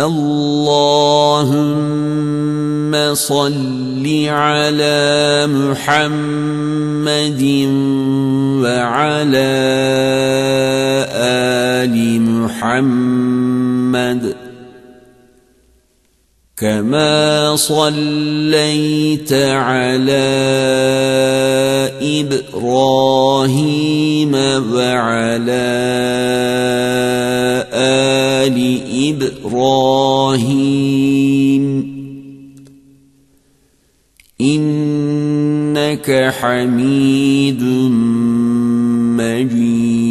اللهم صل على محمد وعلى آل محمد كما صليت على إبراهيم وعلى ال إبراهيم إنك حميد مجيد.